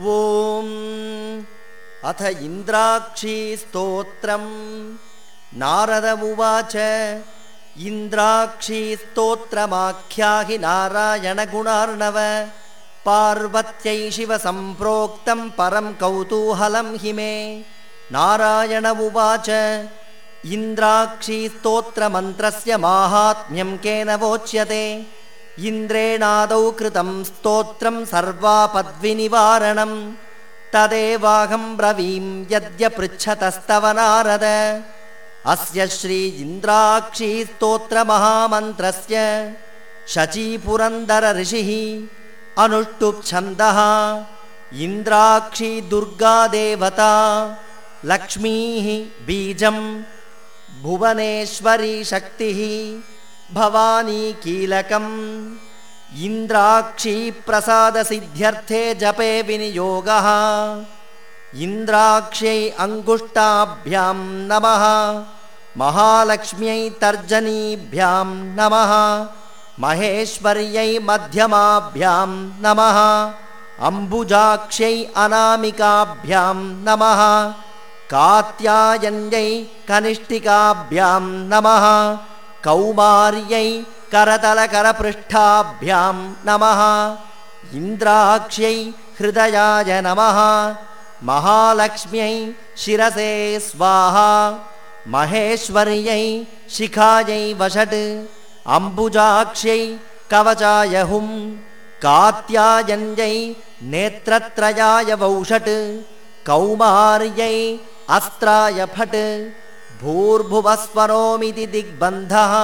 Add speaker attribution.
Speaker 1: ॐ। अथ इन्द्राक्षी स्तोत्रम्। नारद उवाच इन्द्राक्षी स्तोत्रमाख्याहि नारायणगुणार्णव पार्वत्यै शिवसम्प्रोक्तं परं कौतूहलं हि मे। नारायण उवाच इन्द्राक्षी स्तोत्रमन्त्रस्य माहात्म्यं केन वोच्यते इन्द्रेणादौ कृतं स्तोत्रं सर्वापद्विनिवारणं तदेवाहं ब्रवीं यद्य पृच्छतस्तव नारद अस्य श्री इन्द्राक्षी स्तोत्रमहामन्त्रस्य शचीपुरन्दर ऋषिः अनुष्टुप्छन्दः इन्द्राक्षी दुर्गादेवता लक्ष्मीः बीजं भुवनेश्वरी शक्तिः भवानी कीलकम्। इन्द्राक्षीप्रसादसिद्ध्यर्थे जपे विनियोगः। इन्द्राक्ष्यै अङ्गुष्टाभ्यां नमः। महालक्ष्म्यै तर्जनीभ्यां नमः। महेश्वर्यै मध्यमाभ्यां नमः। अम्बुजाक्ष्यै अनामिकाभ्यां नमः। कात्यायन्यै कनिष्ठिकाभ्यां नमः कौमार्यै करतलकरपृष्ठाभ्यां नमः। इन्द्राक्ष्यै हृदयाय नमः। महालक्ष्म्यै शिरसे स्वाहा। महेश्वर्यै शिखायै वषट्। अम्बुजाक्ष्यै कवचाय हुं। कात्यायन्यै नेत्रत्रयाय वौषट्। कौमार्यै अस्त्राय फट् भूर्भुवस्वरोमिति दिग्बन्धः